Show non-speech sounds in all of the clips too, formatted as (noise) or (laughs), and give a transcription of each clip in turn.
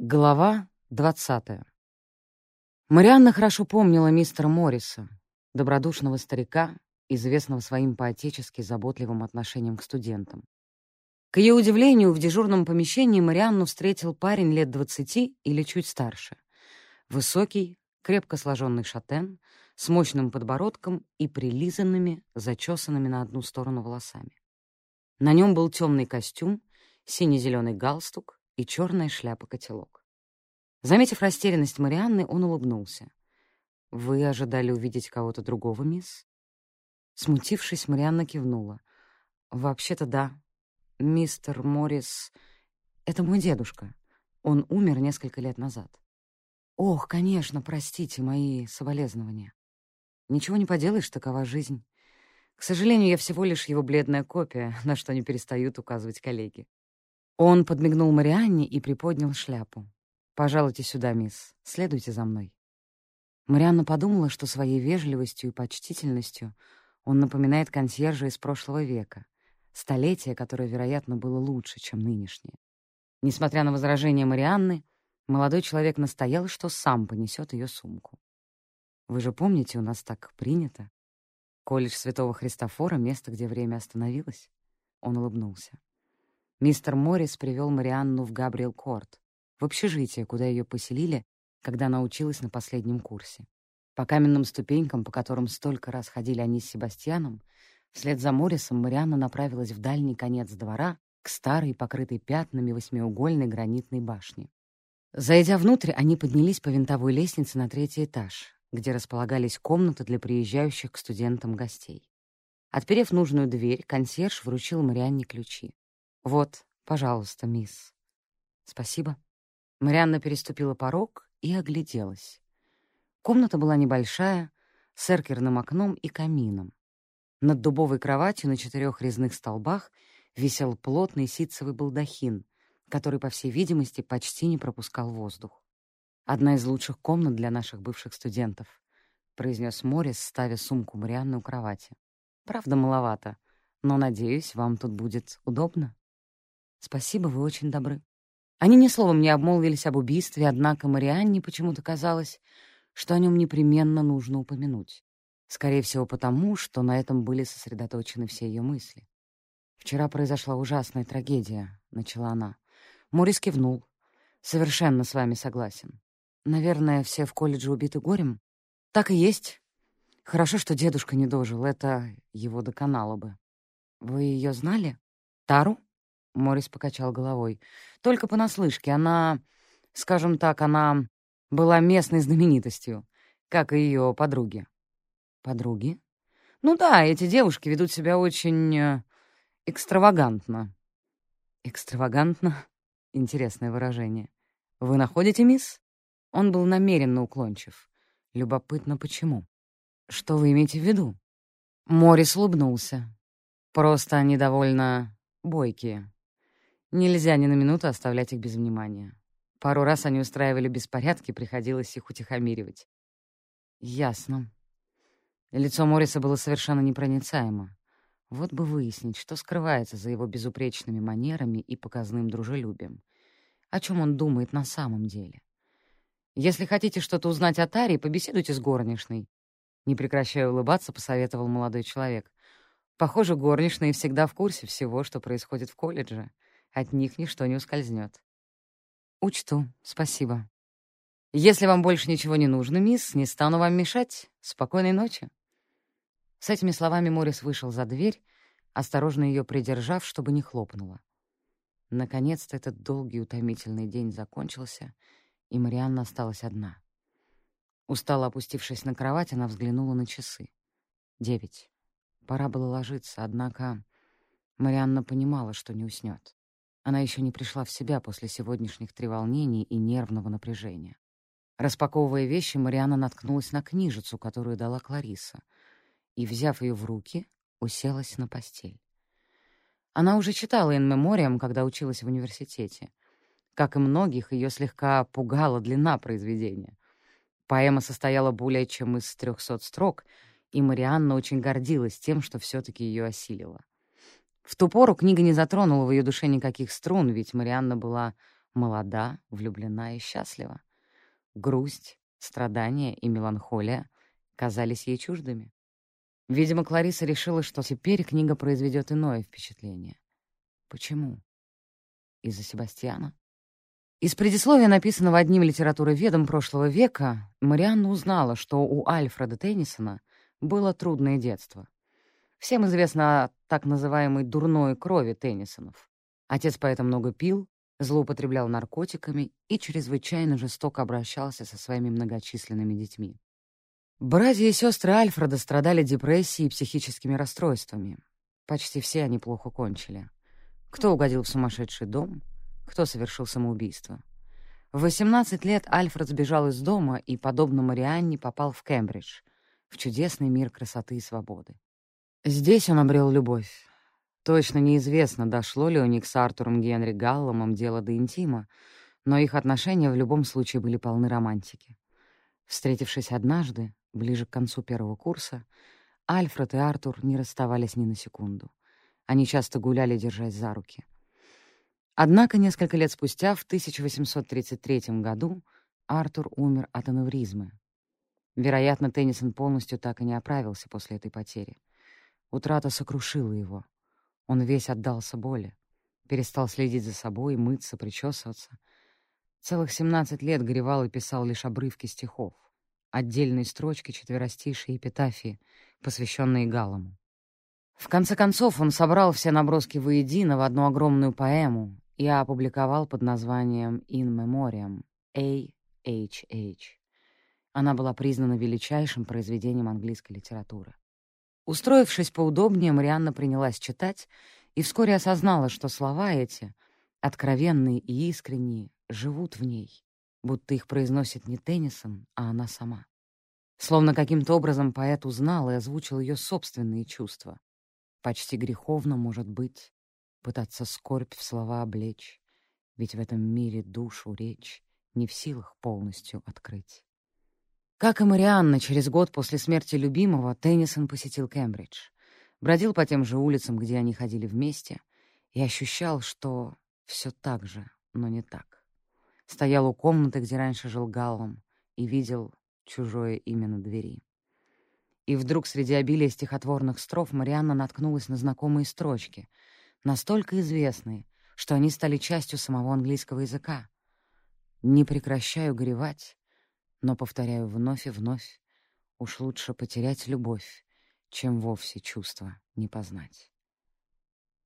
Глава двадцатая. Марианна хорошо помнила мистера Морриса, добродушного старика, известного своим поотечески заботливым отношением к студентам. К ее удивлению, в дежурном помещении Марианну встретил парень лет двадцати или чуть старше. Высокий, крепко сложенный шатен, с мощным подбородком и прилизанными, зачесанными на одну сторону волосами. На нем был темный костюм, сине-зеленый галстук, и черная шляпа-котелок. Заметив растерянность Марианны, он улыбнулся. «Вы ожидали увидеть кого-то другого, мисс?» Смутившись, Марианна кивнула. «Вообще-то да. Мистер Моррис — это мой дедушка. Он умер несколько лет назад». «Ох, конечно, простите мои соболезнования. Ничего не поделаешь, такова жизнь. К сожалению, я всего лишь его бледная копия, (laughs) на что не перестают указывать коллеги. Он подмигнул Марианне и приподнял шляпу. «Пожалуйте сюда, мисс. Следуйте за мной». Марианна подумала, что своей вежливостью и почтительностью он напоминает консьержа из прошлого века, столетия, которое, вероятно, было лучше, чем нынешнее. Несмотря на возражения Марианны, молодой человек настоял, что сам понесет ее сумку. «Вы же помните, у нас так принято. Колледж Святого Христофора — место, где время остановилось?» Он улыбнулся. Мистер Моррис привел Марианну в Габриэл-Корт, в общежитие, куда ее поселили, когда она училась на последнем курсе. По каменным ступенькам, по которым столько раз ходили они с Себастьяном, вслед за Моррисом Марианна направилась в дальний конец двора к старой, покрытой пятнами восьмиугольной гранитной башне. Зайдя внутрь, они поднялись по винтовой лестнице на третий этаж, где располагались комнаты для приезжающих к студентам гостей. Отперев нужную дверь, консьерж вручил Марианне ключи. «Вот, пожалуйста, мисс». «Спасибо». Марианна переступила порог и огляделась. Комната была небольшая, с эркерным окном и камином. Над дубовой кроватью на четырех резных столбах висел плотный ситцевый балдахин, который, по всей видимости, почти не пропускал воздух. «Одна из лучших комнат для наших бывших студентов», — произнес Моррис, ставя сумку Марианны у кровати. «Правда, маловато, но, надеюсь, вам тут будет удобно». «Спасибо, вы очень добры». Они ни словом не обмолвились об убийстве, однако Марианне почему-то казалось, что о нем непременно нужно упомянуть. Скорее всего, потому, что на этом были сосредоточены все ее мысли. «Вчера произошла ужасная трагедия», — начала она. Морис кивнул. «Совершенно с вами согласен. Наверное, все в колледже убиты горем?» «Так и есть. Хорошо, что дедушка не дожил. Это его доконало бы. Вы ее знали? Тару?» Морис покачал головой. «Только понаслышке. Она, скажем так, она была местной знаменитостью, как и ее подруги». «Подруги?» «Ну да, эти девушки ведут себя очень э, экстравагантно». «Экстравагантно?» — интересное выражение. «Вы находите, мисс?» Он был намеренно уклончив. Любопытно, почему. «Что вы имеете в виду?» Морис улыбнулся. «Просто они довольно бойкие. Нельзя ни на минуту оставлять их без внимания. Пару раз они устраивали беспорядки, приходилось их утихомиривать. Ясно. Лицо Морриса было совершенно непроницаемо. Вот бы выяснить, что скрывается за его безупречными манерами и показным дружелюбием. О чем он думает на самом деле. Если хотите что-то узнать о Таре, побеседуйте с горничной. Не прекращая улыбаться, посоветовал молодой человек. Похоже, горничные всегда в курсе всего, что происходит в колледже. От них ничто не ускользнет. Учту, спасибо. Если вам больше ничего не нужно, мисс, не стану вам мешать. Спокойной ночи. С этими словами Морис вышел за дверь, осторожно ее придержав, чтобы не хлопнула. Наконец-то этот долгий утомительный день закончился, и Марианна осталась одна. Устало опустившись на кровать, она взглянула на часы. Девять. Пора было ложиться, однако Марианна понимала, что не уснет. Она еще не пришла в себя после сегодняшних треволнений и нервного напряжения. Распаковывая вещи, Марианна наткнулась на книжицу, которую дала Клариса, и, взяв ее в руки, уселась на постель. Она уже читала «Ин Мемориам», когда училась в университете. Как и многих, ее слегка пугала длина произведения. Поэма состояла более чем из трехсот строк, и Марианна очень гордилась тем, что все-таки ее осилила. В ту пору книга не затронула в ее душе никаких струн, ведь Марианна была молода, влюблена и счастлива. Грусть, страдания и меланхолия казались ей чуждыми. Видимо, Клариса решила, что теперь книга произведет иное впечатление. Почему? Из-за Себастьяна? Из предисловия, написанного одним литературоведом прошлого века, Марианна узнала, что у Альфреда Теннисона было трудное детство. Всем известно о так называемой «дурной крови» Теннисонов. Отец поэта много пил, злоупотреблял наркотиками и чрезвычайно жестоко обращался со своими многочисленными детьми. Братья и сестры Альфреда страдали депрессией и психическими расстройствами. Почти все они плохо кончили. Кто угодил в сумасшедший дом — кто совершил самоубийство. В 18 лет Альфред сбежал из дома и, подобно Марианне, попал в Кембридж, в чудесный мир красоты и свободы. Здесь он обрел любовь. Точно неизвестно, дошло ли у них с Артуром Генри Галломом дело до интима, но их отношения в любом случае были полны романтики. Встретившись однажды, ближе к концу первого курса, Альфред и Артур не расставались ни на секунду. Они часто гуляли, держась за руки — Однако несколько лет спустя, в 1833 году, Артур умер от аневризмы. Вероятно, Теннисон полностью так и не оправился после этой потери. Утрата сокрушила его. Он весь отдался боли. Перестал следить за собой, мыться, причесываться. Целых 17 лет горевал и писал лишь обрывки стихов, отдельные строчки, четверостишие и эпитафии, посвященные Галлому. В конце концов, он собрал все наброски воедино в одну огромную поэму, я опубликовал под названием «In Memoriam» A.H.H. Она была признана величайшим произведением английской литературы. Устроившись поудобнее, Марианна принялась читать и вскоре осознала, что слова эти, откровенные и искренние, живут в ней, будто их произносит не Теннисон, а она сама. Словно каким-то образом поэт узнал и озвучил ее собственные чувства. Почти греховно, может быть, пытаться скорбь в слова облечь, ведь в этом мире душу речь не в силах полностью открыть. Как и Марианна, через год после смерти любимого Теннисон посетил Кембридж, бродил по тем же улицам, где они ходили вместе, и ощущал, что все так же, но не так. Стоял у комнаты, где раньше жил Галлом, и видел чужое имя на двери. И вдруг среди обилия стихотворных строф Марианна наткнулась на знакомые строчки — настолько известные, что они стали частью самого английского языка. Не прекращаю горевать, но повторяю вновь и вновь, уж лучше потерять любовь, чем вовсе чувства не познать.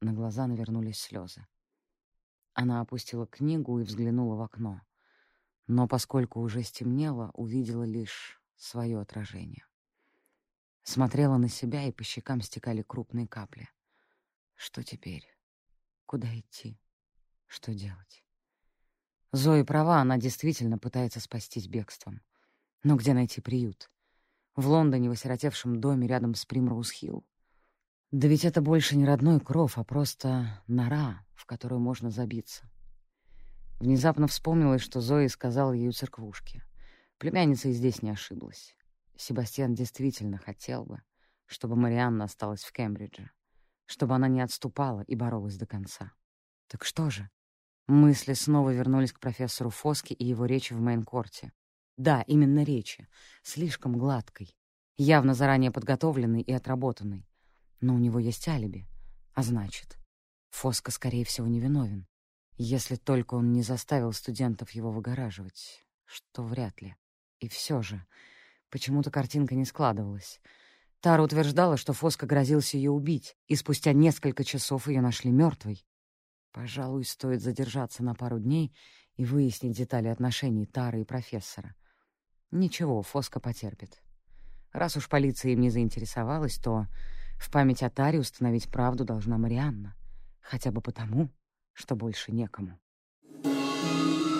На глаза навернулись слезы. Она опустила книгу и взглянула в окно, но поскольку уже стемнело, увидела лишь свое отражение. Смотрела на себя, и по щекам стекали крупные капли — что теперь? Куда идти? Что делать? Зои права, она действительно пытается спастись бегством. Но где найти приют? В Лондоне, в осиротевшем доме рядом с Примроуз-Хилл. Да ведь это больше не родной кров, а просто нора, в которую можно забиться. Внезапно вспомнилось, что Зои сказал ей у церквушки. Племянница и здесь не ошиблась. Себастьян действительно хотел бы, чтобы Марианна осталась в Кембридже чтобы она не отступала и боролась до конца. Так что же? Мысли снова вернулись к профессору Фоске и его речи в мейн-корте. Да, именно речи. Слишком гладкой. Явно заранее подготовленной и отработанной. Но у него есть алиби. А значит, Фоска, скорее всего, невиновен. Если только он не заставил студентов его выгораживать, что вряд ли. И все же, почему-то картинка не складывалась. Тара утверждала, что Фоска грозился ее убить, и спустя несколько часов ее нашли мертвой. Пожалуй, стоит задержаться на пару дней и выяснить детали отношений Тары и профессора. Ничего, Фоска потерпит. Раз уж полиция им не заинтересовалась, то в память о Таре установить правду должна Марианна. Хотя бы потому, что больше некому. Thank you.